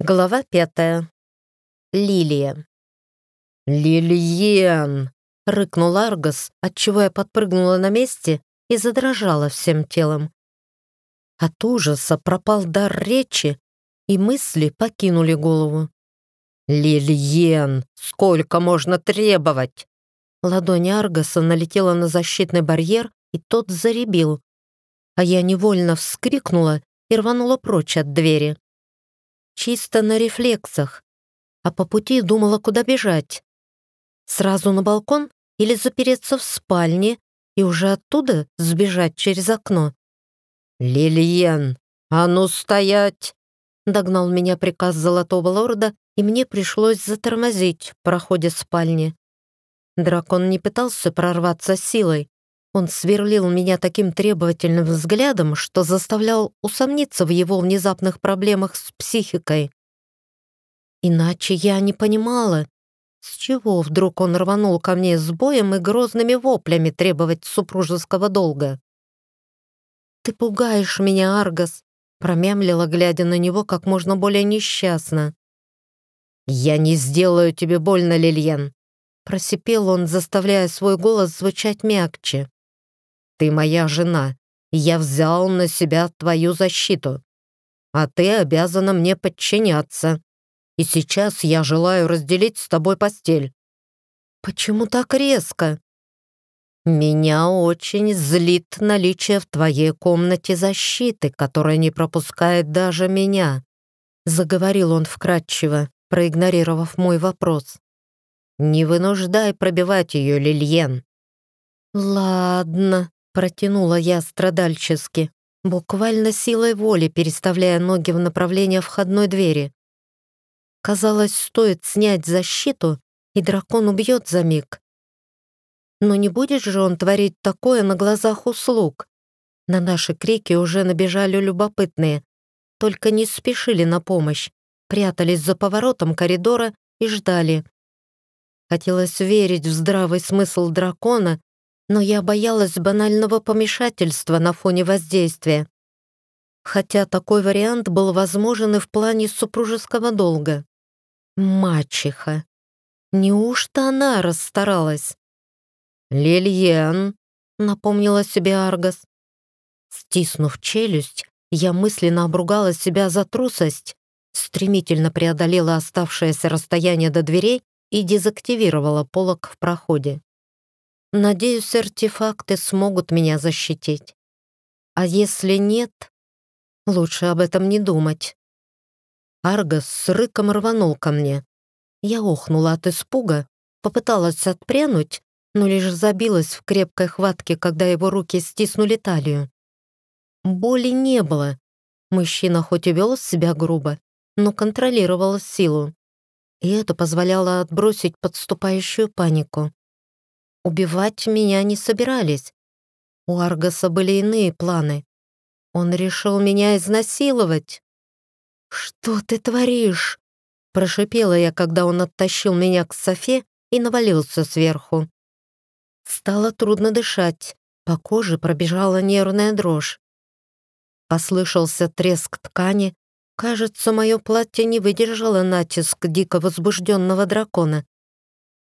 Глава пятая. Лилия. «Лилиен!» — рыкнул Аргос, отчего я подпрыгнула на месте и задрожала всем телом. От ужаса пропал дар речи, и мысли покинули голову. «Лилиен, сколько можно требовать?» Ладонь Аргоса налетела на защитный барьер, и тот заребил. А я невольно вскрикнула и рванула прочь от двери чисто на рефлексах, а по пути думала, куда бежать. Сразу на балкон или запереться в спальне и уже оттуда сбежать через окно. «Лилиен, а ну стоять!» Догнал меня приказ Золотого Лорда, и мне пришлось затормозить в проходе спальни. Дракон не пытался прорваться силой. Он сверлил меня таким требовательным взглядом, что заставлял усомниться в его внезапных проблемах с психикой. Иначе я не понимала, с чего вдруг он рванул ко мне с боем и грозными воплями требовать супружеского долга. «Ты пугаешь меня, Аргас», — промямлила, глядя на него как можно более несчастно. «Я не сделаю тебе больно, Лильен», — просипел он, заставляя свой голос звучать мягче. Ты моя жена, я взял на себя твою защиту. А ты обязана мне подчиняться. И сейчас я желаю разделить с тобой постель». «Почему так резко?» «Меня очень злит наличие в твоей комнате защиты, которая не пропускает даже меня», заговорил он вкратчиво, проигнорировав мой вопрос. «Не вынуждай пробивать ее, Лильен». «Ладно», Протянула я страдальчески, буквально силой воли переставляя ноги в направлении входной двери. Казалось, стоит снять защиту, и дракон убьет за миг. Но не будет же он творить такое на глазах услуг. На наши крики уже набежали любопытные, только не спешили на помощь, прятались за поворотом коридора и ждали. Хотелось верить в здравый смысл дракона но я боялась банального помешательства на фоне воздействия. Хотя такой вариант был возможен и в плане супружеского долга. Мачеха. Неужто она расстаралась? «Лильен», — напомнила себе Аргас. Стиснув челюсть, я мысленно обругала себя за трусость, стремительно преодолела оставшееся расстояние до дверей и дезактивировала полок в проходе. Надеюсь, артефакты смогут меня защитить. А если нет, лучше об этом не думать. Аргос с рыком рванул ко мне. Я охнула от испуга, попыталась отпрянуть, но лишь забилась в крепкой хватке, когда его руки стиснули талию. Боли не было. Мужчина хоть и вел себя грубо, но контролировал силу. И это позволяло отбросить подступающую панику. Убивать меня не собирались. У Аргаса были иные планы. Он решил меня изнасиловать. «Что ты творишь?» Прошипела я, когда он оттащил меня к Софе и навалился сверху. Стало трудно дышать, по коже пробежала нервная дрожь. Послышался треск ткани. Кажется, мое платье не выдержало натиск дико возбужденного дракона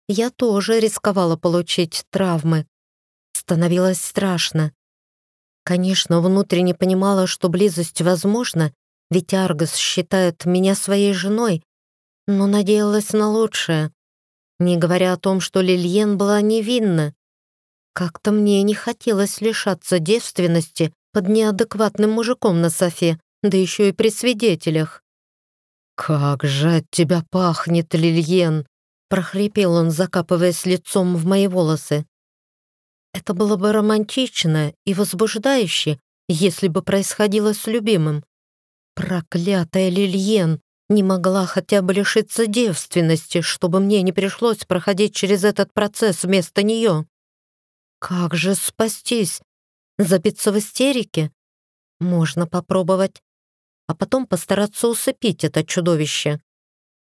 я тоже рисковала получить травмы. Становилось страшно. Конечно, внутренне понимала, что близость возможна, ведь Аргос считает меня своей женой, но надеялась на лучшее, не говоря о том, что Лильен была невинна. Как-то мне не хотелось лишаться девственности под неадекватным мужиком на софе, да еще и при свидетелях. «Как же от тебя пахнет, Лильен!» Прохрипел он, закапываясь лицом в мои волосы. Это было бы романтично и возбуждающе, если бы происходило с любимым. Проклятая Лильен не могла хотя бы лишиться девственности, чтобы мне не пришлось проходить через этот процесс вместо нее. Как же спастись? Забиться в истерике? Можно попробовать, а потом постараться усыпить это чудовище.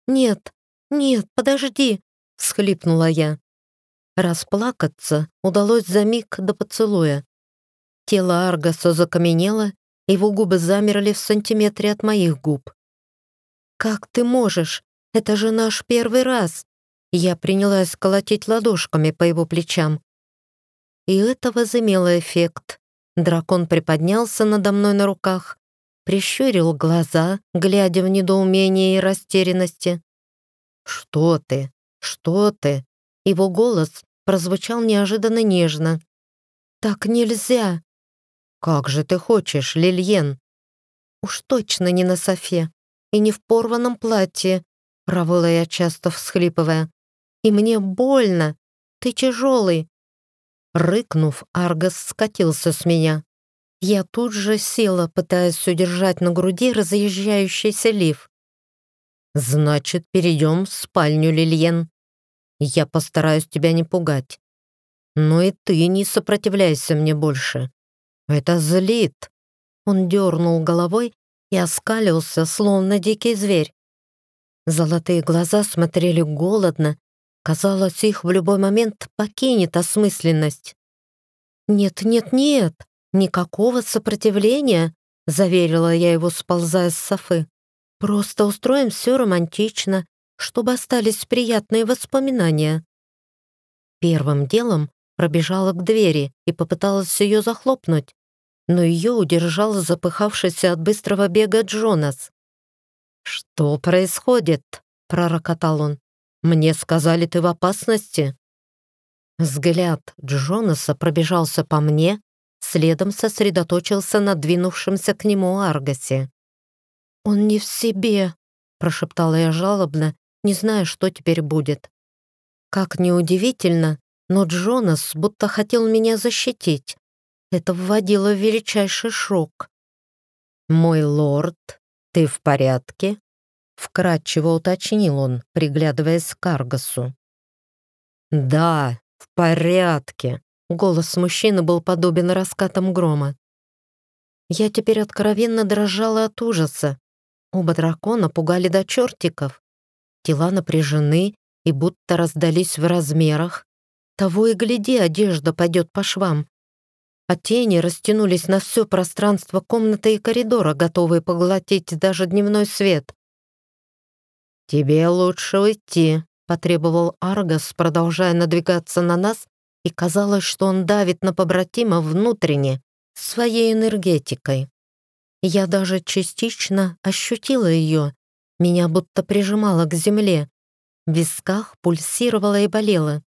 Нет, «Нет, подожди!» — всхлипнула я. Расплакаться удалось за миг до поцелуя. Тело Аргаса закаменело, его губы замерли в сантиметре от моих губ. «Как ты можешь? Это же наш первый раз!» Я принялась колотить ладошками по его плечам. И это возымело эффект. Дракон приподнялся надо мной на руках, прищурил глаза, глядя в недоумение и растерянности. «Что ты? Что ты?» Его голос прозвучал неожиданно нежно. «Так нельзя!» «Как же ты хочешь, Лильен?» «Уж точно не на софе и не в порванном платье», провыла я часто всхлипывая. «И мне больно! Ты тяжелый!» Рыкнув, Аргос скатился с меня. Я тут же села, пытаясь удержать на груди разъезжающийся лиф. «Значит, перейдем в спальню, Лильен. Я постараюсь тебя не пугать. Но и ты не сопротивляйся мне больше. Это злит». Он дернул головой и оскалился, словно дикий зверь. Золотые глаза смотрели голодно, казалось, их в любой момент покинет осмысленность. «Нет, нет, нет, никакого сопротивления», заверила я его, сползая с софы. «Просто устроим все романтично, чтобы остались приятные воспоминания». Первым делом пробежала к двери и попыталась ее захлопнуть, но ее удержал запыхавшийся от быстрого бега Джонас. «Что происходит?» — пророкотал он. «Мне сказали, ты в опасности?» Взгляд Джонаса пробежался по мне, следом сосредоточился на двинувшемся к нему Аргасе. «Он не в себе», — прошептала я жалобно, не зная, что теперь будет. Как неудивительно, но Джонас будто хотел меня защитить. Это вводило в величайший шок. «Мой лорд, ты в порядке?» Вкратчиво уточнил он, приглядываясь к Аргасу. «Да, в порядке», — голос мужчины был подобен раскатам грома. Я теперь откровенно дрожала от ужаса. Оба дракона пугали до чертиков. Тела напряжены и будто раздались в размерах. Того и гляди, одежда пойдет по швам а тени растянулись на все пространство комнаты и коридора, готовые поглотить даже дневной свет. «Тебе лучше уйти», — потребовал Аргас, продолжая надвигаться на нас, и казалось, что он давит на побратима внутренне, своей энергетикой. Я даже частично ощутила ее, меня будто прижимало к земле. В висках пульсировало и болело.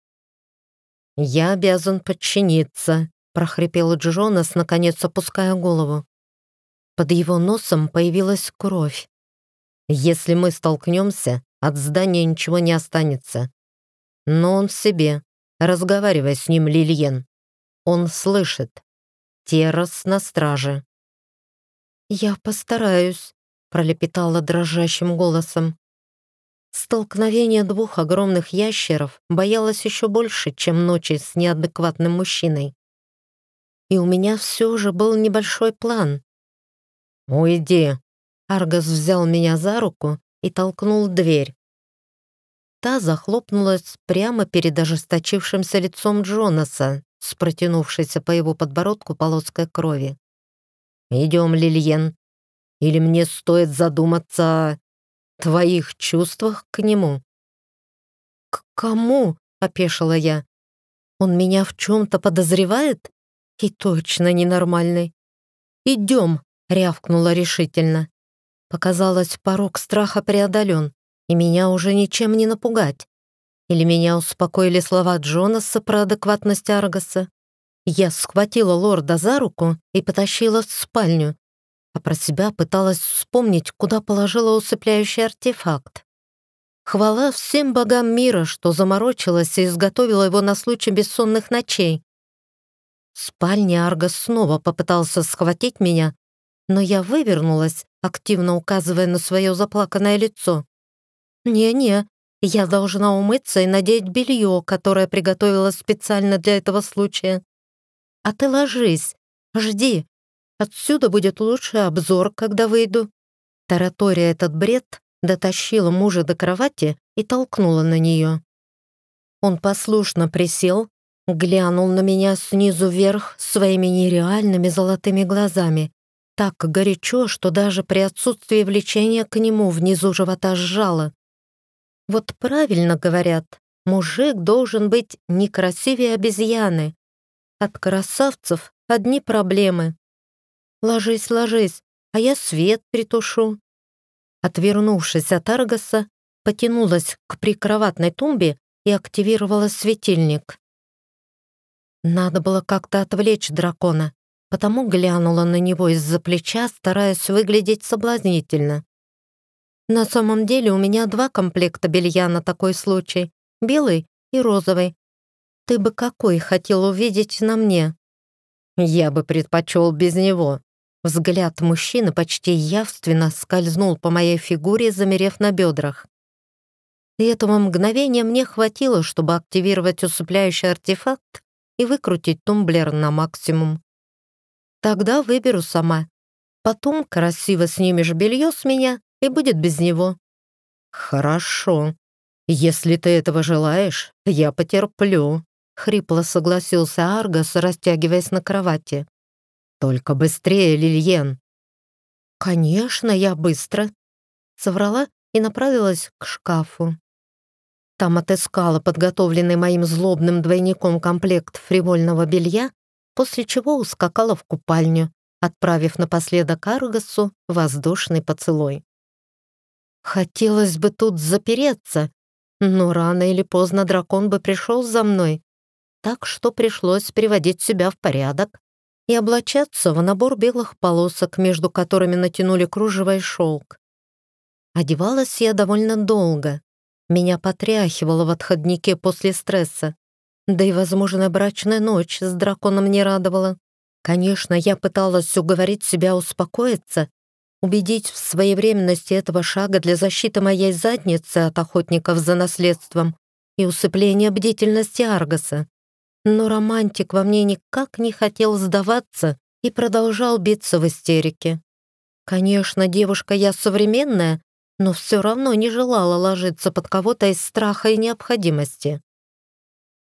«Я обязан подчиниться», прохрипел Джонас, наконец опуская голову. Под его носом появилась кровь. «Если мы столкнемся, от здания ничего не останется. Но он в себе. Разговаривай с ним, Лильен. Он слышит. Террас на страже». «Я постараюсь», — пролепетала дрожащим голосом. Столкновение двух огромных ящеров боялась еще больше, чем ночи с неадекватным мужчиной и у меня все же был небольшой план. «Уйди!» Аргас взял меня за руку и толкнул дверь. Та захлопнулась прямо перед ожесточившимся лицом Джонаса, с протянувшейся по его подбородку полоской крови. «Идем, Лильен, или мне стоит задуматься о твоих чувствах к нему?» «К кому?» — опешила я. «Он меня в чем-то подозревает?» И точно ненормальный. «Идем», — рявкнула решительно. Показалось, порог страха преодолен, и меня уже ничем не напугать. Или меня успокоили слова Джонаса про адекватность Аргаса. Я схватила лорда за руку и потащила в спальню, а про себя пыталась вспомнить, куда положила усыпляющий артефакт. Хвала всем богам мира, что заморочилась и изготовила его на случай бессонных ночей. В спальне Аргос снова попытался схватить меня, но я вывернулась, активно указывая на свое заплаканное лицо. «Не-не, я должна умыться и надеть белье, которое приготовила специально для этого случая. А ты ложись, жди. Отсюда будет лучший обзор, когда выйду». Таратория этот бред дотащила мужа до кровати и толкнула на нее. Он послушно присел, глянул на меня снизу вверх своими нереальными золотыми глазами так горячо, что даже при отсутствии влечения к нему внизу живота сжало. Вот правильно говорят, мужик должен быть не красивее обезьяны. От красавцев одни проблемы. Ложись, ложись, а я свет притушу. Отвернувшись от Аргаса, потянулась к прикроватной тумбе и активировала светильник. Надо было как-то отвлечь дракона, потому глянула на него из-за плеча, стараясь выглядеть соблазнительно. На самом деле у меня два комплекта белья на такой случай — белый и розовый. Ты бы какой хотел увидеть на мне? Я бы предпочел без него. Взгляд мужчины почти явственно скользнул по моей фигуре, замерев на бедрах. И этого мгновения мне хватило, чтобы активировать усыпляющий артефакт и выкрутить тумблер на максимум. Тогда выберу сама. Потом красиво снимешь белье с меня, и будет без него. Хорошо. Если ты этого желаешь, я потерплю. Хрипло согласился Аргас, растягиваясь на кровати. «Только быстрее, Лильен!» «Конечно, я быстро!» Соврала и направилась к шкафу. Там отыскала подготовленный моим злобным двойником комплект фривольного белья, после чего ускакала в купальню, отправив напоследок Аргасу воздушный поцелуй. Хотелось бы тут запереться, но рано или поздно дракон бы пришел за мной, так что пришлось приводить себя в порядок и облачаться в набор белых полосок, между которыми натянули кружево и шелк. Одевалась я довольно долго. Меня потряхивало в отходнике после стресса. Да и, возможно, брачная ночь с драконом не радовала. Конечно, я пыталась уговорить себя успокоиться, убедить в своевременности этого шага для защиты моей задницы от охотников за наследством и усыпления бдительности Аргаса. Но романтик во мне никак не хотел сдаваться и продолжал биться в истерике. Конечно, девушка я современная, но все равно не желала ложиться под кого-то из страха и необходимости.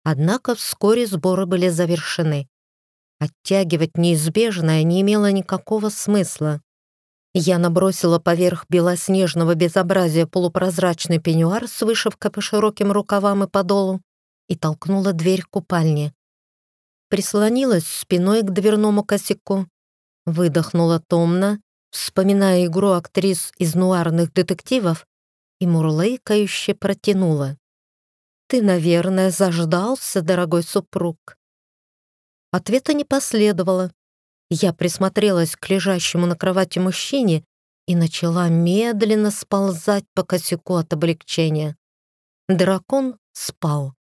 Однако вскоре сборы были завершены. Оттягивать неизбежное не имело никакого смысла. Я набросила поверх белоснежного безобразия полупрозрачный пеньюар с вышивкой по широким рукавам и подолу и толкнула дверь купальни. Прислонилась спиной к дверному косяку, выдохнула томно, вспоминая игру актрис из нуарных детективов, и мурлыкающе протянула. «Ты, наверное, заждался, дорогой супруг?» Ответа не последовало. Я присмотрелась к лежащему на кровати мужчине и начала медленно сползать по косяку от облегчения. Дракон спал.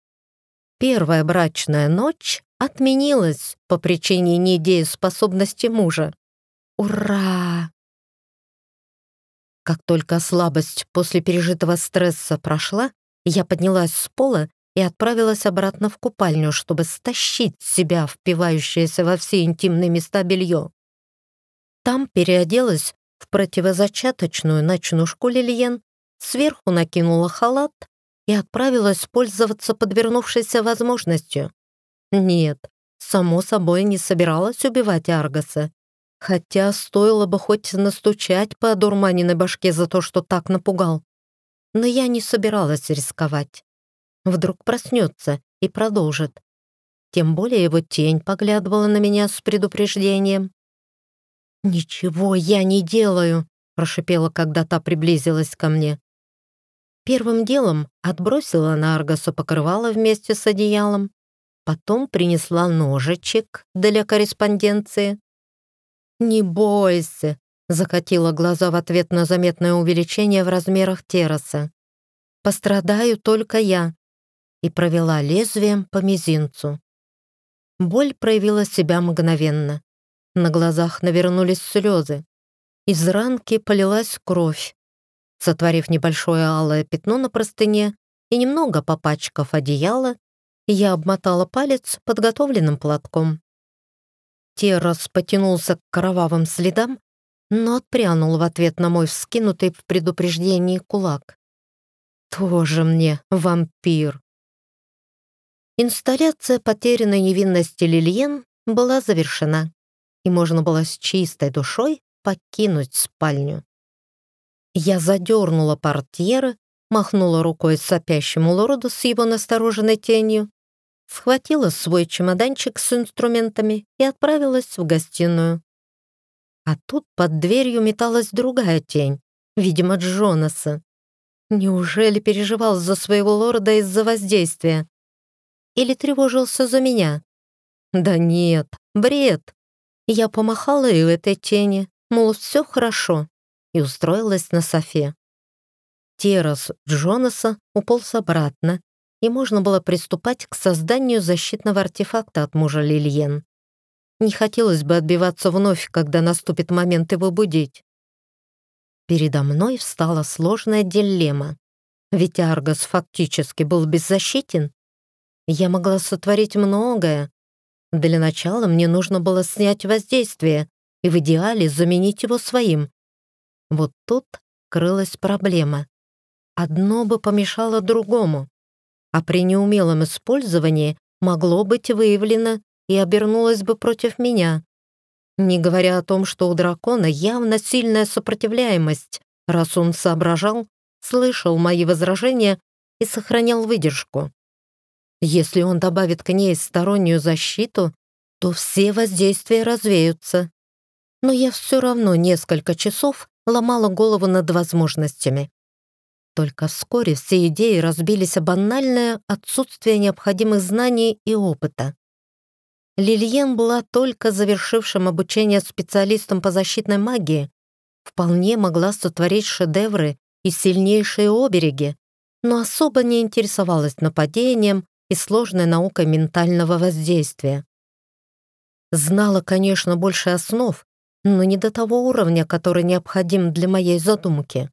Первая брачная ночь отменилась по причине недееспособности мужа. Ура! Как только слабость после пережитого стресса прошла, я поднялась с пола и отправилась обратно в купальню, чтобы стащить себя впивающееся во все интимные места белье. Там переоделась в противозачаточную ночнушку Лильен, сверху накинула халат и отправилась пользоваться подвернувшейся возможностью. Нет, само собой не собиралась убивать Аргаса, хотя стоило бы хоть настучать по одурманенной башке за то, что так напугал. Но я не собиралась рисковать. Вдруг проснется и продолжит. Тем более его тень поглядывала на меня с предупреждением. «Ничего я не делаю», — прошипела, когда та приблизилась ко мне. Первым делом отбросила на Аргасу покрывало вместе с одеялом, потом принесла ножичек для корреспонденции. «Не бойся», — закатила глаза в ответ на заметное увеличение в размерах терраса. «Пострадаю только я», и провела лезвием по мизинцу. Боль проявила себя мгновенно. На глазах навернулись слезы. Из ранки полилась кровь, Сотворив небольшое алое пятно на простыне и немного попачкав одеяло, я обмотала палец подготовленным платком. Террас потянулся к кровавым следам, но отпрянул в ответ на мой вскинутый в предупреждении кулак. «Тоже мне вампир!» Инсталляция потерянной невинности Лильен была завершена, и можно было с чистой душой покинуть спальню. Я задернула портьеры, махнула рукой сопящему лорду с его настороженной тенью, схватила свой чемоданчик с инструментами и отправилась в гостиную. А тут под дверью металась другая тень, видимо, Джонаса. Неужели переживал за своего лорда из-за воздействия? Или тревожился за меня? Да нет, бред. Я помахала и этой тени, мол, все хорошо, и устроилась на софе. Террас Джонаса уполз обратно, и можно было приступать к созданию защитного артефакта от мужа Лильен. Не хотелось бы отбиваться вновь, когда наступит момент его будить. Передо мной встала сложная дилемма. Ведь Аргос фактически был беззащитен. Я могла сотворить многое. Для начала мне нужно было снять воздействие и в идеале заменить его своим. Вот тут крылась проблема. Одно бы помешало другому, а при неумелом использовании могло быть выявлено и обернулась бы против меня. Не говоря о том, что у дракона явно сильная сопротивляемость, раз он соображал, слышал мои возражения и сохранял выдержку. Если он добавит к ней стороннюю защиту, то все воздействия развеются. Но я все равно несколько часов ломала голову над возможностями. Только вскоре все идеи разбились о банальное отсутствие необходимых знаний и опыта. Лильен была только завершившим обучение специалистом по защитной магии, вполне могла сотворить шедевры и сильнейшие обереги, но особо не интересовалась нападением и сложной наукой ментального воздействия. Знала, конечно, больше основ, но не до того уровня, который необходим для моей задумки.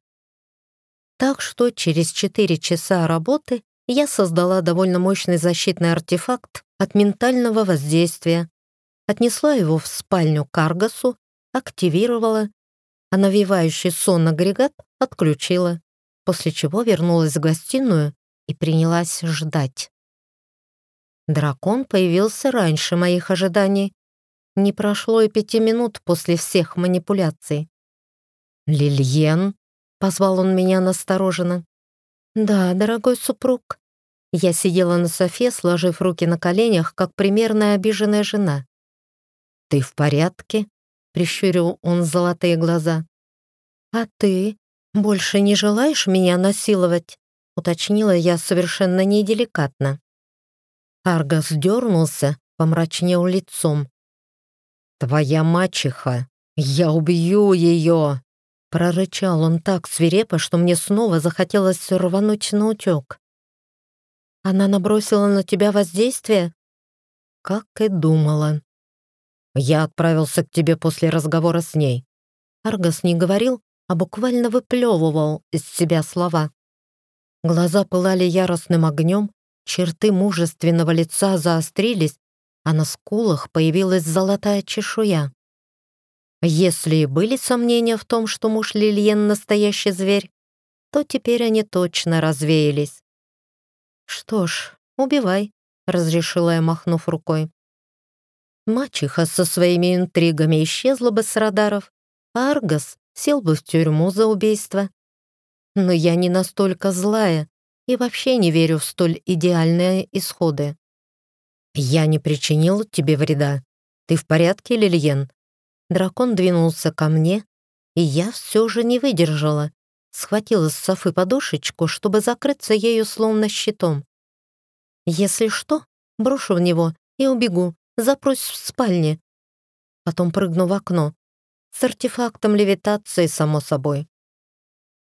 Так что через 4 часа работы я создала довольно мощный защитный артефакт от ментального воздействия, отнесла его в спальню Каргасу, активировала, а навевающий сон агрегат отключила, после чего вернулась в гостиную и принялась ждать. Дракон появился раньше моих ожиданий. Не прошло и пяти минут после всех манипуляций. «Лильен?» — позвал он меня настороженно. «Да, дорогой супруг». Я сидела на софе, сложив руки на коленях, как примерная обиженная жена. «Ты в порядке?» — прищурил он золотые глаза. «А ты больше не желаешь меня насиловать?» — уточнила я совершенно неделикатно. Аргас дернулся, помрачнел лицом. «Твоя мачеха! Я убью ее!» Прорычал он так свирепо, что мне снова захотелось рвануть на утек. «Она набросила на тебя воздействие?» «Как и думала». «Я отправился к тебе после разговора с ней». Аргас не говорил, а буквально выплевывал из себя слова. Глаза пылали яростным огнем, черты мужественного лица заострились, а на скулах появилась золотая чешуя. Если и были сомнения в том, что муж Лильен настоящий зверь, то теперь они точно развеялись. «Что ж, убивай», — разрешила я, махнув рукой. Мачеха со своими интригами исчезла бы с радаров, а Аргас сел бы в тюрьму за убийство. Но я не настолько злая и вообще не верю в столь идеальные исходы. «Я не причинил тебе вреда. Ты в порядке, Лильен?» Дракон двинулся ко мне, и я все же не выдержала. Схватила с Софы подушечку, чтобы закрыться ею словно щитом. Если что, брошу в него и убегу, запрусь в спальне. Потом прыгну в окно. С артефактом левитации, само собой.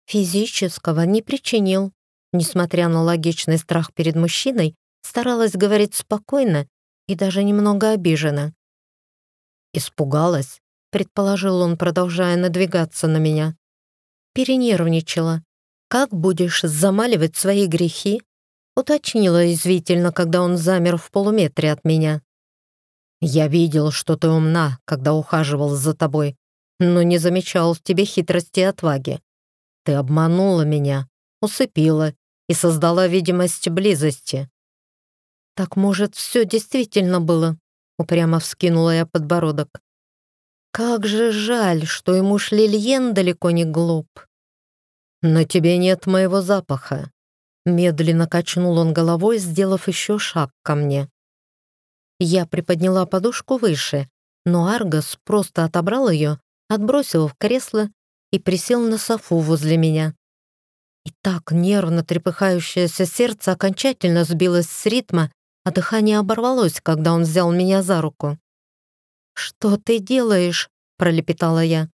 Физического не причинил. Несмотря на логичный страх перед мужчиной, старалась говорить спокойно и даже немного обиженно. «Испугалась», — предположил он, продолжая надвигаться на меня. Перенервничала. «Как будешь замаливать свои грехи?» — уточнила извительно, когда он замер в полуметре от меня. «Я видел, что ты умна, когда ухаживал за тобой, но не замечал в тебе хитрости и отваги. Ты обманула меня, усыпила и создала видимость близости». «Так, может, все действительно было?» Упрямо вскинула я подбородок. Как же жаль, что ему муж Лильен далеко не глуп. «На тебе нет моего запаха», — медленно качнул он головой, сделав еще шаг ко мне. Я приподняла подушку выше, но Аргос просто отобрал ее, отбросил в кресло и присел на софу возле меня. И так нервно трепыхающееся сердце окончательно сбилось с ритма, а дыхание оборвалось, когда он взял меня за руку. «Что ты делаешь?» — пролепетала я.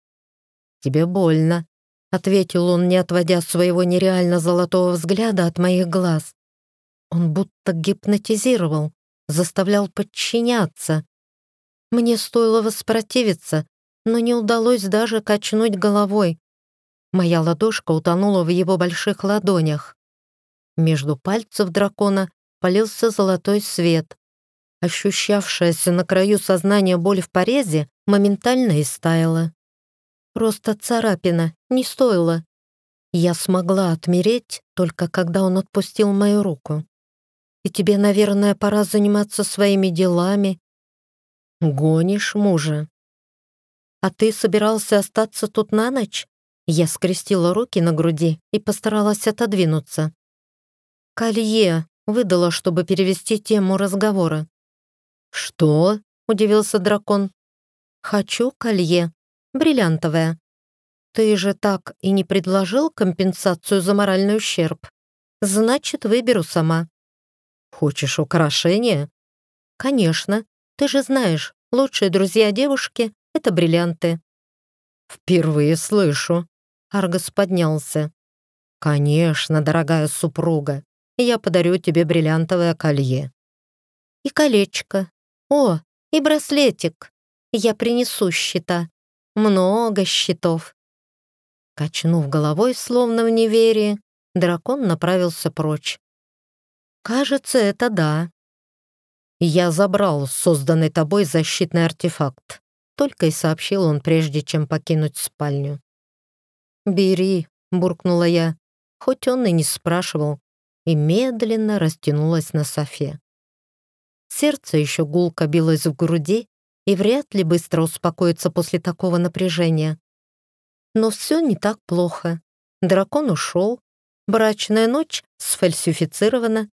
«Тебе больно», ответил он, не отводя своего нереально золотого взгляда от моих глаз. Он будто гипнотизировал, заставлял подчиняться. Мне стоило воспротивиться, но не удалось даже качнуть головой. Моя ладошка утонула в его больших ладонях. Между пальцев дракона полился золотой свет. Ощущавшаяся на краю сознания боль в порезе моментально истаяла. Просто царапина, не стоило. Я смогла отмереть, только когда он отпустил мою руку. И тебе, наверное, пора заниматься своими делами. Гонишь мужа. А ты собирался остаться тут на ночь? Я скрестила руки на груди и постаралась отодвинуться. «Колье», — выдала, чтобы перевести тему разговора. «Что?» — удивился дракон. «Хочу колье», бриллиантовая. Ты же так и не предложил компенсацию за моральный ущерб. Значит, выберу сама. Хочешь украшения? Конечно. Ты же знаешь, лучшие друзья девушки — это бриллианты. Впервые слышу. Аргос поднялся. Конечно, дорогая супруга. Я подарю тебе бриллиантовое колье. И колечко. О, и браслетик. Я принесу счета. Много счетов. Качнув головой, словно в неверии, дракон направился прочь. «Кажется, это да». «Я забрал созданный тобой защитный артефакт», только и сообщил он, прежде чем покинуть спальню. «Бери», — буркнула я, хоть он и не спрашивал, и медленно растянулась на софе. Сердце еще гулко билось в груди, и вряд ли быстро успокоится после такого напряжения. Но все не так плохо. Дракон ушел, брачная ночь сфальсифицирована,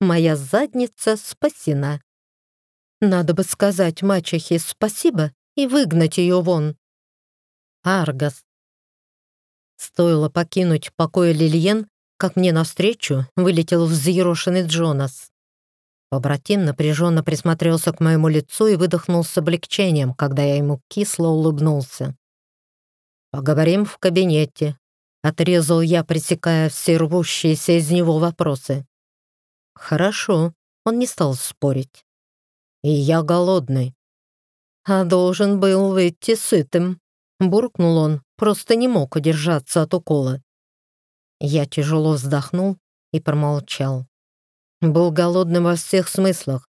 моя задница спасена. Надо бы сказать мачехе спасибо и выгнать ее вон. Аргас. Стоило покинуть покой Лильен, как мне навстречу вылетел взъерошенный Джонас. Побратим напряженно присмотрелся к моему лицу и выдохнул с облегчением, когда я ему кисло улыбнулся. «Поговорим в кабинете», — отрезал я, пресекая все рвущиеся из него вопросы. «Хорошо», — он не стал спорить. «И я голодный». «А должен был выйти сытым», — буркнул он, просто не мог удержаться от укола. Я тяжело вздохнул и промолчал. Был голодным во всех смыслах,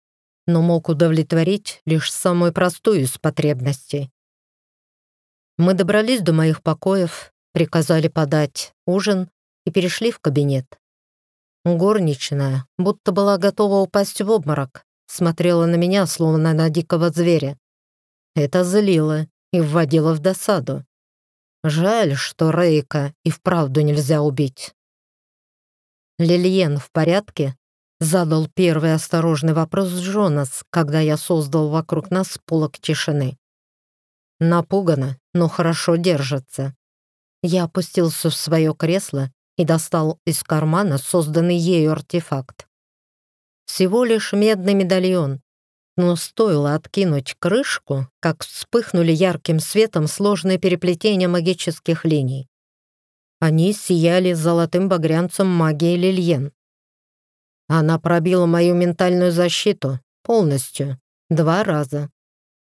но мог удовлетворить лишь самую простую из потребностей. Мы добрались до моих покоев, приказали подать ужин и перешли в кабинет. Горничная, будто была готова упасть в обморок, смотрела на меня, словно на дикого зверя. Это злило и вводило в досаду. Жаль, что Рейка и вправду нельзя убить. «Лильен в порядке?» Задал первый осторожный вопрос Джонас, когда я создал вокруг нас полок тишины. Напугана, но хорошо держится. Я опустился в свое кресло и достал из кармана созданный ею артефакт. Всего лишь медный медальон, но стоило откинуть крышку, как вспыхнули ярким светом сложные переплетения магических линий. Они сияли золотым багрянцем магии Лильен. Она пробила мою ментальную защиту полностью, два раза.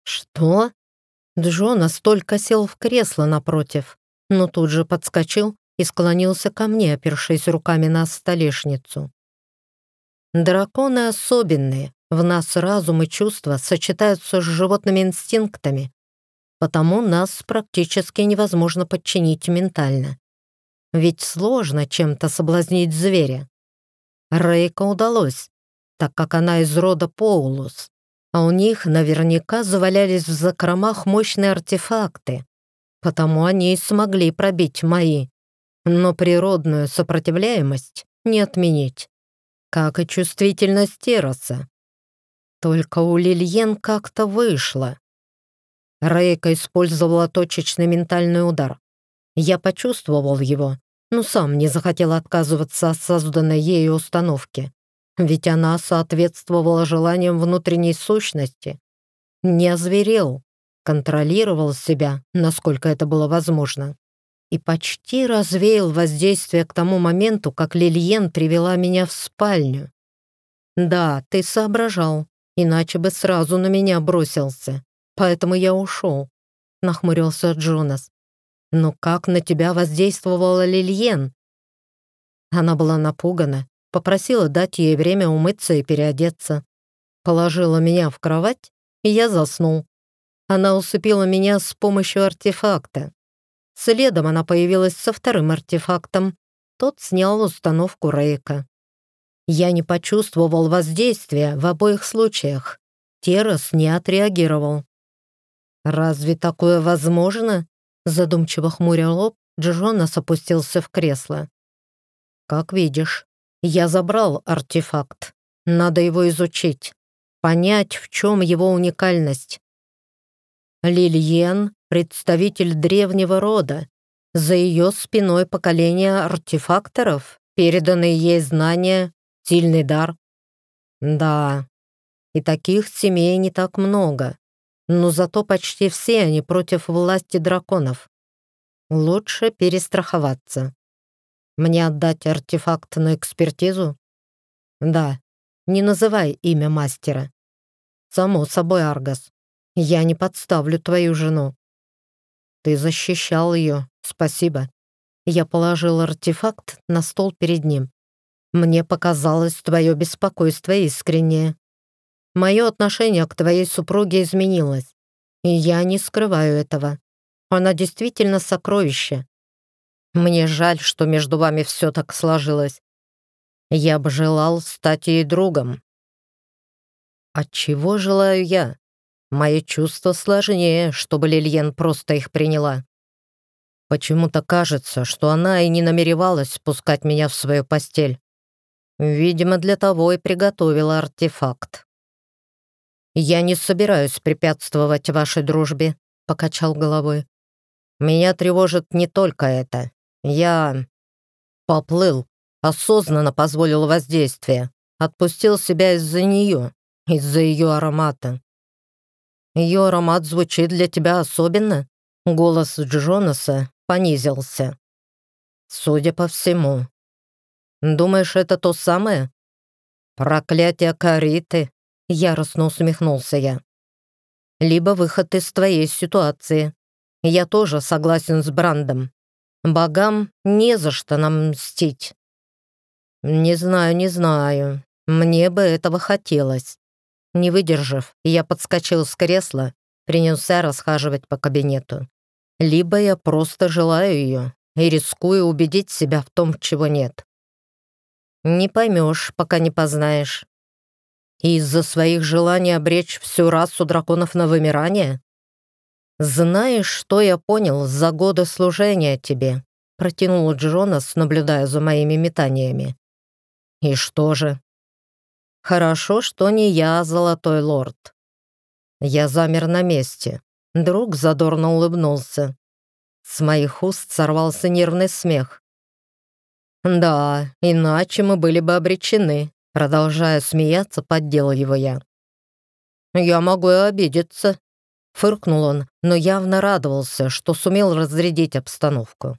Что? Джонас только сел в кресло напротив, но тут же подскочил и склонился ко мне, опершись руками на столешницу. Драконы особенные, в нас разум и чувства сочетаются с животными инстинктами, потому нас практически невозможно подчинить ментально. Ведь сложно чем-то соблазнить зверя. Рейка удалось, так как она из рода Поулус. а у них наверняка завалялись в закромах мощные артефакты, потому они и смогли пробить мои. Но природную сопротивляемость не отменить, как и чувствительность Тероса. Только у Лильен как-то вышло. Рейка использовала точечный ментальный удар. Я почувствовал его, но сам не захотел отказываться от созданной ею установки, ведь она соответствовала желаниям внутренней сущности. Не озверел, контролировал себя, насколько это было возможно, и почти развеял воздействие к тому моменту, как Лильен привела меня в спальню. «Да, ты соображал, иначе бы сразу на меня бросился, поэтому я ушел», — нахмурился Джонас. «Но как на тебя воздействовала Лильен?» Она была напугана, попросила дать ей время умыться и переодеться. Положила меня в кровать, и я заснул. Она усыпила меня с помощью артефакта. Следом она появилась со вторым артефактом. Тот снял установку Рейка. Я не почувствовал воздействия в обоих случаях. Террас не отреагировал. «Разве такое возможно?» Задумчиво хмуря лоб, Джонас опустился в кресло. «Как видишь, я забрал артефакт. Надо его изучить, понять, в чем его уникальность. Лильен — представитель древнего рода. За ее спиной поколение артефакторов, переданные ей знания, сильный дар. Да, и таких семей не так много, но зато почти все они против власти драконов. Лучше перестраховаться. Мне отдать артефакт на экспертизу? Да, не называй имя мастера. Само собой, Аргас. Я не подставлю твою жену. Ты защищал ее, спасибо. Я положил артефакт на стол перед ним. Мне показалось твое беспокойство искреннее. Мое отношение к твоей супруге изменилось, и я не скрываю этого. Она действительно сокровище, мне жаль, что между вами все так сложилось. Я бы желал стать ей другом. От чего желаю я? Мои чувства сложнее, чтобы Лильен просто их приняла. Почему-то кажется, что она и не намеревалась спускать меня в свою постель. Видимо, для того и приготовила артефакт. «Я не собираюсь препятствовать вашей дружбе», — покачал головой. «Меня тревожит не только это. Я поплыл, осознанно позволил воздействие, отпустил себя из-за нее, из-за ее аромата. Ее аромат звучит для тебя особенно? Голос Джонаса понизился. Судя по всему. Думаешь, это то самое? Проклятие Кариты, яростно усмехнулся я. Либо выход из твоей ситуации. Я тоже согласен с Брандом. Богам не за что нам мстить. Не знаю, не знаю. Мне бы этого хотелось. Не выдержав, я подскочил с кресла, принялся расхаживать по кабинету. Либо я просто желаю ее и рискую убедить себя в том, чего нет. Не поймешь, пока не познаешь. из-за своих желаний обречь всю расу драконов на вымирание? «Знаешь, что я понял за годы служения тебе?» протянул Джонас, наблюдая за моими метаниями. «И что же?» «Хорошо, что не я, Золотой Лорд». Я замер на месте. Друг задорно улыбнулся. С моих уст сорвался нервный смех. «Да, иначе мы были бы обречены», продолжая смеяться, подделал его я. «Я могу и обидеться», Фыркнул он, но явно радовался, что сумел разрядить обстановку.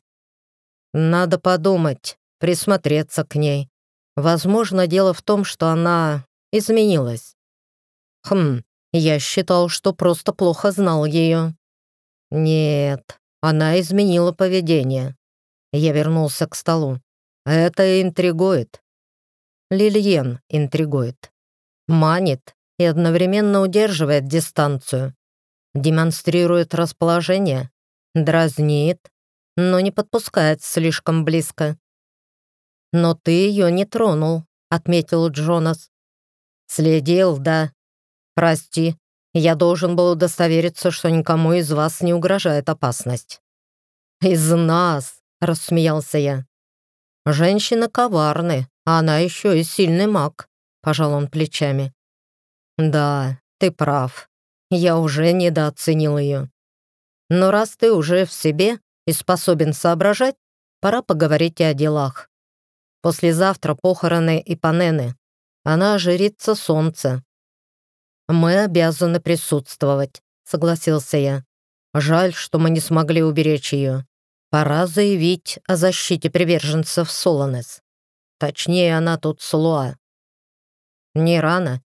«Надо подумать, присмотреться к ней. Возможно, дело в том, что она изменилась. Хм, я считал, что просто плохо знал ее. Нет, она изменила поведение. Я вернулся к столу. Это интригует. Лильен интригует. Манит и одновременно удерживает дистанцию демонстрирует расположение, дразнит, но не подпускает слишком близко. «Но ты ее не тронул», — отметил Джонас. «Следил, да. «Прости, я должен был удостовериться, что никому из вас не угрожает опасность». «Из нас!» — рассмеялся я. «Женщины коварны, а она еще и сильный маг», — пожал он плечами. «Да, ты прав. Я уже недооценил ее. Но раз ты уже в себе и способен соображать, пора поговорить и о делах. Послезавтра похороны Ипанены. Она жрица солнца. Мы обязаны присутствовать, согласился я. Жаль, что мы не смогли уберечь ее. Пора заявить о защите приверженцев Солонес. Точнее, она тут Слуа. Не рано.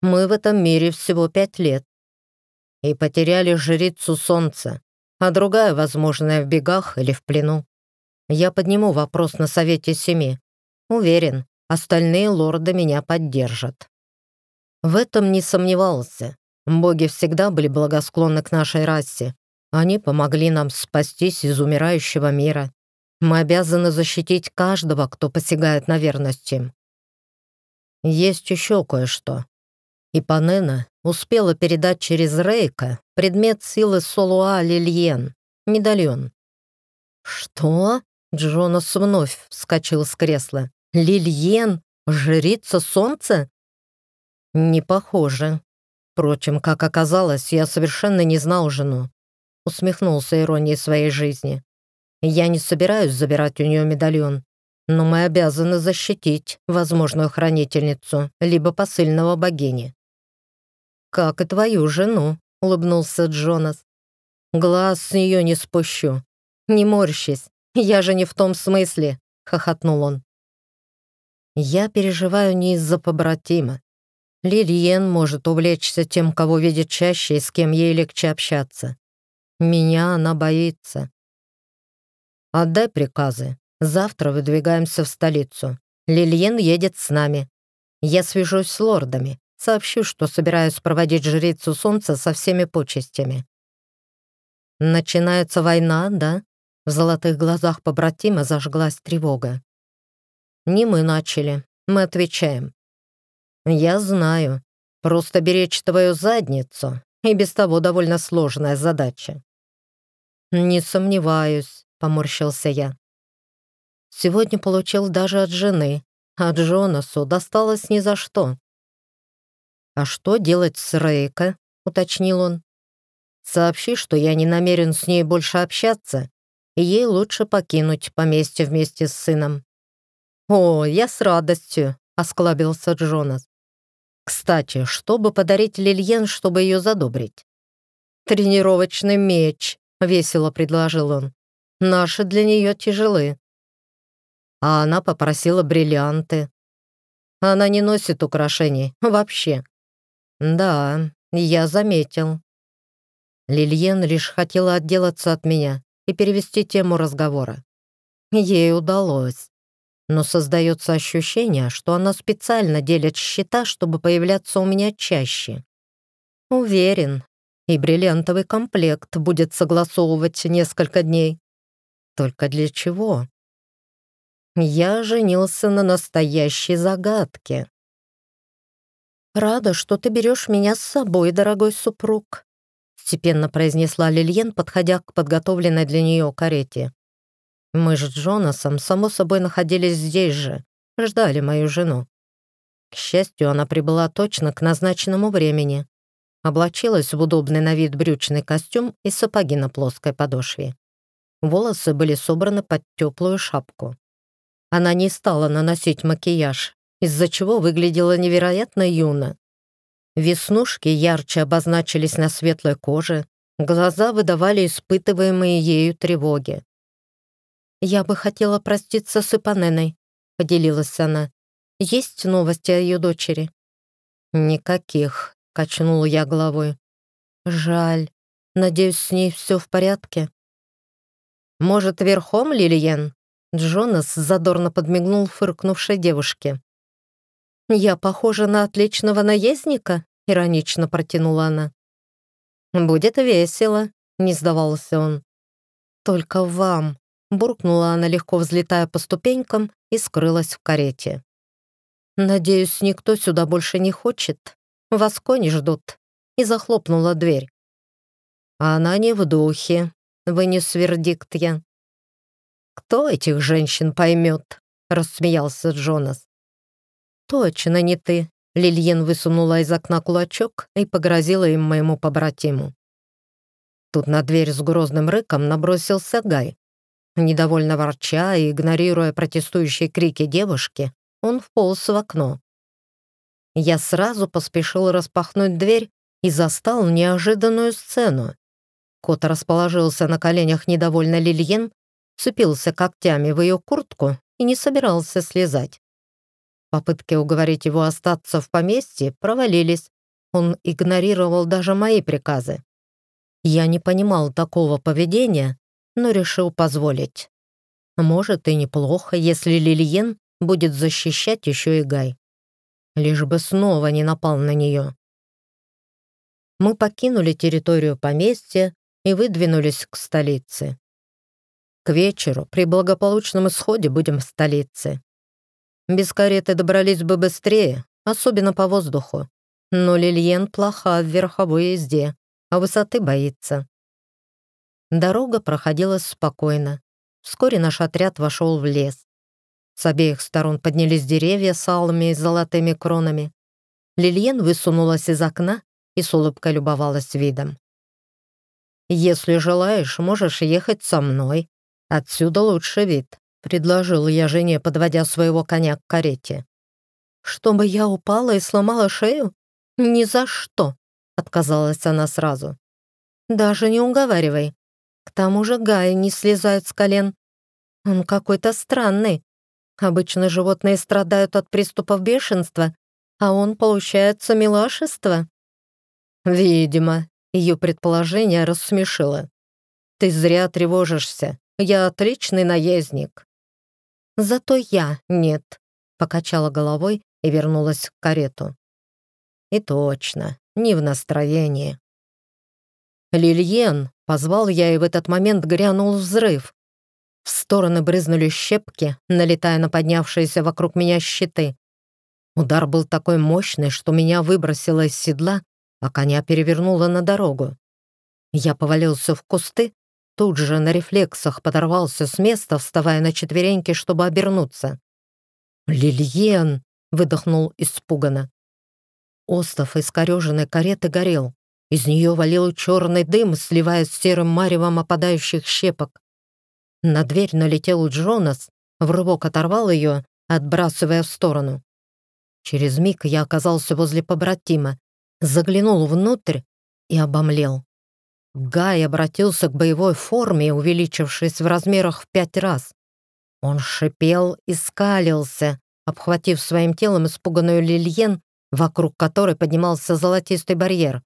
Мы в этом мире всего пять лет. И потеряли жрицу солнца, а другая, возможно, в бегах или в плену. Я подниму вопрос на Совете Семи. Уверен, остальные лорды меня поддержат. В этом не сомневался. Боги всегда были благосклонны к нашей расе. Они помогли нам спастись из умирающего мира. Мы обязаны защитить каждого, кто посягает на верность им. Есть еще кое-что. Ипанена успела передать через Рейка предмет силы Солуа Лильен, медальон. «Что?» Джонас вновь вскочил с кресла. «Лильен? Жрица солнца?» «Не похоже. Впрочем, как оказалось, я совершенно не знал жену. Усмехнулся иронией своей жизни. Я не собираюсь забирать у нее медальон, но мы обязаны защитить возможную хранительницу, либо посыльного богини. «Как и твою жену», — улыбнулся Джонас. «Глаз с нее не спущу. Не морщись, я же не в том смысле», — хохотнул он. «Я переживаю не из-за побратима. Лилиен может увлечься тем, кого видит чаще и с кем ей легче общаться. Меня она боится. Отдай приказы. Завтра выдвигаемся в столицу. Лильен едет с нами. Я свяжусь с лордами. Сообщу, что собираюсь проводить жрицу солнца со всеми почестями. Начинается война, да? В золотых глазах побратима зажглась тревога. Не мы начали. Мы отвечаем. Я знаю. Просто беречь твою задницу и без того довольно сложная задача. «Не сомневаюсь», — поморщился я. Сегодня получил даже от жены, а Джонасу досталось ни за что. «А что делать с Рейка?» — уточнил он. «Сообщи, что я не намерен с ней больше общаться, и ей лучше покинуть поместье вместе с сыном». «О, я с радостью», — осклабился Джонас. «Кстати, чтобы подарить Лильен, чтобы ее задобрить?» «Тренировочный меч», — весело предложил он. «Наши для нее тяжелы». А она попросила бриллианты. Она не носит украшений вообще. Да, я заметил. Лильен лишь хотела отделаться от меня и перевести тему разговора. Ей удалось. Но создается ощущение, что она специально делит счета, чтобы появляться у меня чаще. Уверен, и бриллиантовый комплект будет согласовывать несколько дней. Только для чего? Я женился на настоящей загадке. «Рада, что ты берешь меня с собой, дорогой супруг», степенно произнесла Лильен, подходя к подготовленной для нее карете. Мы с Джонасом, само собой, находились здесь же, ждали мою жену. К счастью, она прибыла точно к назначенному времени. Облачилась в удобный на вид брючный костюм и сапоги на плоской подошве. Волосы были собраны под теплую шапку. Она не стала наносить макияж, из-за чего выглядела невероятно юно. Веснушки ярче обозначились на светлой коже, глаза выдавали испытываемые ею тревоги. «Я бы хотела проститься с Ипаненой», — поделилась она. «Есть новости о ее дочери?» «Никаких», Качнул я головой. Жаль. Надеюсь, с ней все в порядке. Может, верхом, Лилиен? Джонас задорно подмигнул фыркнувшей девушке. «Я похожа на отличного наездника?» — иронично протянула она. «Будет весело», — не сдавался он. «Только вам», — буркнула она, легко взлетая по ступенькам и скрылась в карете. «Надеюсь, никто сюда больше не хочет», Вас кони ждут!» и захлопнула дверь. «Она не в духе», — вынес вердикт я. «Кто этих женщин поймет?» — рассмеялся Джонас. «Точно не ты», — Лильен высунула из окна кулачок и погрозила им моему побратиму. Тут на дверь с грозным рыком набросился Гай. Недовольно ворча и игнорируя протестующие крики девушки, он вполз в окно. Я сразу поспешил распахнуть дверь и застал неожиданную сцену. Кот расположился на коленях недовольно Лильен, цепился когтями в ее куртку и не собирался слезать. Попытки уговорить его остаться в поместье провалились. Он игнорировал даже мои приказы. Я не понимал такого поведения, но решил позволить. Может и неплохо, если Лильен будет защищать еще и Гай. Лишь бы снова не напал на нее. Мы покинули территорию поместья и выдвинулись к столице. К вечеру при благополучном исходе будем в столице. Без кареты добрались бы быстрее, особенно по воздуху. Но Лильен плоха в верховой езде, а высоты боится. Дорога проходила спокойно. Вскоре наш отряд вошел в лес. С обеих сторон поднялись деревья с алыми и золотыми кронами. Лильен высунулась из окна и с улыбкой любовалась видом. «Если желаешь, можешь ехать со мной. Отсюда лучше вид», — предложил я жене, подводя своего коня к карете. «Чтобы я упала и сломала шею? Ни за что!» — отказалась она сразу. «Даже не уговаривай. К тому же Гай не слезает с колен. Он какой-то странный. Обычно животные страдают от приступов бешенства, а он, получается, милашество. Видимо, ее предположение рассмешило. Ты зря тревожишься. Я отличный наездник. Зато я нет, покачала головой и вернулась к карету. И точно, не в настроении. Лильен, позвал я, и в этот момент грянул взрыв. В стороны брызнули щепки, налетая на поднявшиеся вокруг меня щиты. Удар был такой мощный, что меня выбросило из седла, а коня перевернуло на дорогу. Я повалился в кусты, тут же на рефлексах подорвался с места, вставая на четвереньки, чтобы обернуться. «Лильен!» — выдохнул испуганно. Остов искореженной кареты горел. Из нее валил черный дым, сливаясь с серым маревом опадающих щепок. На дверь налетел Джонас, в рывок оторвал ее, отбрасывая в сторону. Через миг я оказался возле побратима, заглянул внутрь и обомлел. Гай обратился к боевой форме, увеличившись в размерах в пять раз. Он шипел и скалился, обхватив своим телом испуганную Лильен, вокруг которой поднимался золотистый барьер.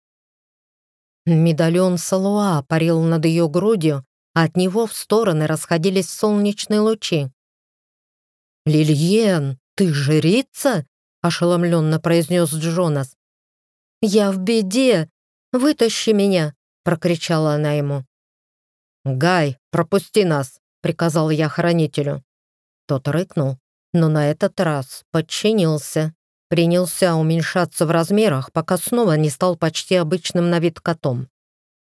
Медальон Салуа парил над ее грудью, а от него в стороны расходились солнечные лучи. «Лильен, ты жрица?» — ошеломленно произнес Джонас. «Я в беде! Вытащи меня!» — прокричала она ему. «Гай, пропусти нас!» — приказал я хранителю. Тот рыкнул, но на этот раз подчинился. Принялся уменьшаться в размерах, пока снова не стал почти обычным на вид котом.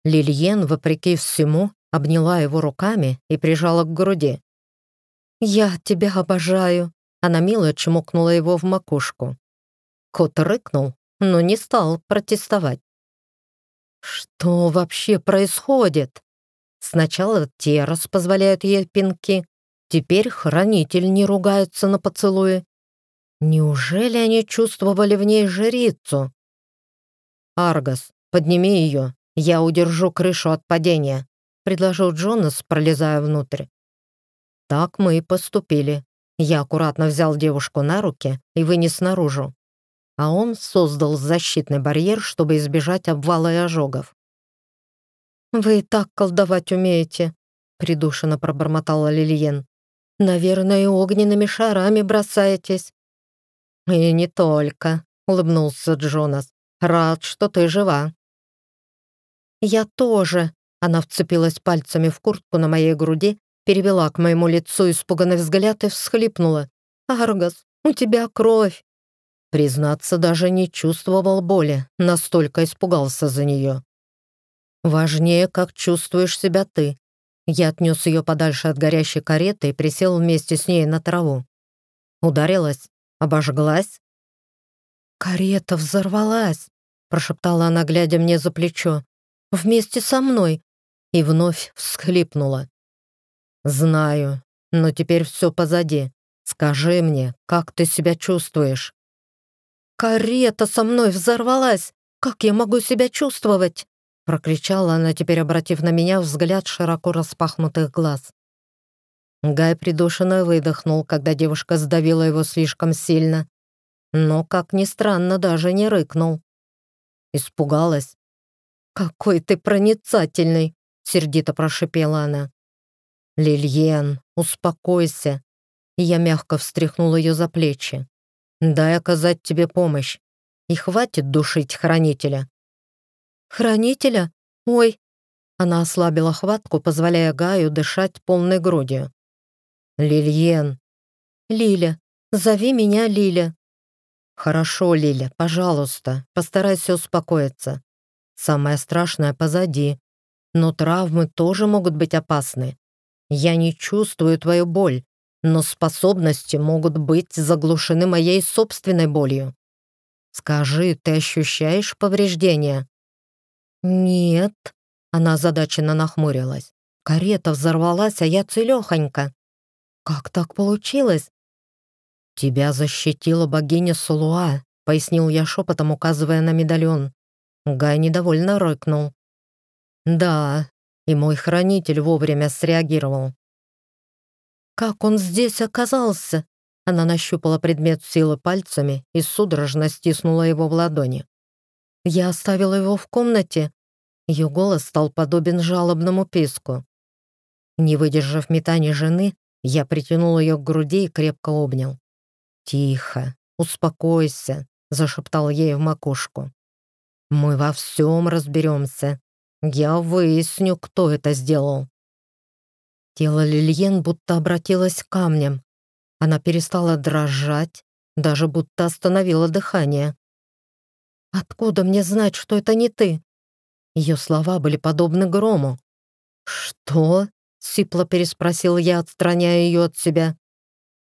Лильен, вопреки всему, обняла его руками и прижала к груди. «Я тебя обожаю!» Она мило чмокнула его в макушку. Кот рыкнул, но не стал протестовать. «Что вообще происходит?» Сначала Террас позволяет ей пинки, теперь хранитель не ругается на поцелуи. Неужели они чувствовали в ней жрицу? «Аргас, подними ее, я удержу крышу от падения», предложил Джонас, пролезая внутрь. Так мы и поступили. Я аккуратно взял девушку на руки и вынес наружу, а он создал защитный барьер, чтобы избежать обвала и ожогов. «Вы и так колдовать умеете», — придушенно пробормотала Лилиен. «Наверное, огненными шарами бросаетесь». «И не только», — улыбнулся Джонас. «Рад, что ты жива». «Я тоже», она вцепилась пальцами в куртку на моей груди, перевела к моему лицу испуганный взгляд и всхлипнула. «Аргас, у тебя кровь!» Признаться, даже не чувствовал боли, настолько испугался за нее. Важнее, как чувствуешь себя ты. Я отнес ее подальше от горящей кареты и присел вместе с ней на траву. Ударилась? Обожглась? «Карета взорвалась!» — прошептала она, глядя мне за плечо. «Вместе со мной!» И вновь всхлипнула. «Знаю, но теперь все позади. Скажи мне, как ты себя чувствуешь?» «Карета со мной взорвалась! Как я могу себя чувствовать?» Прокричала она, теперь обратив на меня взгляд широко распахнутых глаз. Гай придушенно выдохнул, когда девушка сдавила его слишком сильно. Но, как ни странно, даже не рыкнул. Испугалась. «Какой ты проницательный!» — сердито прошипела она. «Лильен, успокойся!» Я мягко встряхнул ее за плечи. Дай оказать тебе помощь. И хватит душить хранителя». «Хранителя? Ой!» Она ослабила хватку, позволяя Гаю дышать полной грудью. «Лильен!» «Лиля! Зови меня Лиля!» «Хорошо, Лиля, пожалуйста, постарайся успокоиться. Самое страшное позади, но травмы тоже могут быть опасны. Я не чувствую твою боль, но способности могут быть заглушены моей собственной болью. Скажи, ты ощущаешь повреждения? Нет, она озадаченно нахмурилась. Карета взорвалась, а я целехонька. Как так получилось? Тебя защитила богиня Сулуа, пояснил я шепотом, указывая на медальон. Гай недовольно рыкнул. Да, и мой хранитель вовремя среагировал. «Как он здесь оказался?» Она нащупала предмет силы пальцами и судорожно стиснула его в ладони. «Я оставила его в комнате». Ее голос стал подобен жалобному писку. Не выдержав метаний жены, я притянул ее к груди и крепко обнял. «Тихо, успокойся», — зашептал ей в макушку. «Мы во всем разберемся. Я выясню, кто это сделал». Тело Лильен будто обратилось камнем. Она перестала дрожать, даже будто остановила дыхание. «Откуда мне знать, что это не ты?» Ее слова были подобны грому. «Что?» — сипло переспросил я, отстраняя ее от себя.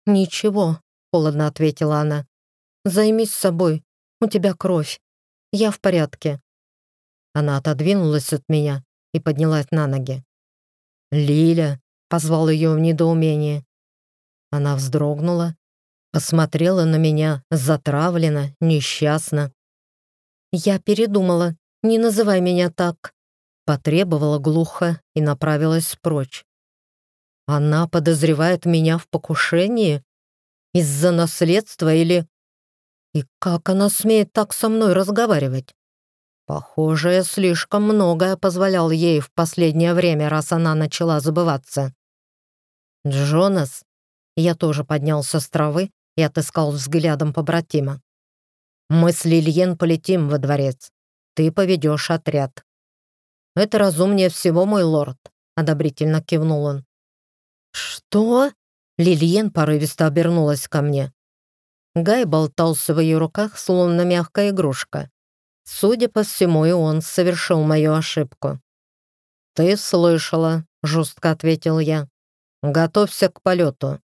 «Ничего», — холодно ответила она. «Займись собой. У тебя кровь. Я в порядке». Она отодвинулась от меня и поднялась на ноги. «Лиля, Позвал ее в недоумении. Она вздрогнула, посмотрела на меня, затравлена, несчастно. «Я передумала, не называй меня так», потребовала глухо и направилась прочь. «Она подозревает меня в покушении? Из-за наследства или...» «И как она смеет так со мной разговаривать?» Похоже, я слишком многое позволял ей в последнее время, раз она начала забываться. «Джонас?» Я тоже поднялся с травы и отыскал взглядом побратима. «Мы с Лильен полетим во дворец. Ты поведешь отряд». «Это разумнее всего, мой лорд», — одобрительно кивнул он. «Что?» — Лильен порывисто обернулась ко мне. Гай болтался в ее руках, словно мягкая игрушка. Судя по всему, и он совершил мою ошибку. «Ты слышала», — жестко ответил я. Готовься к полету.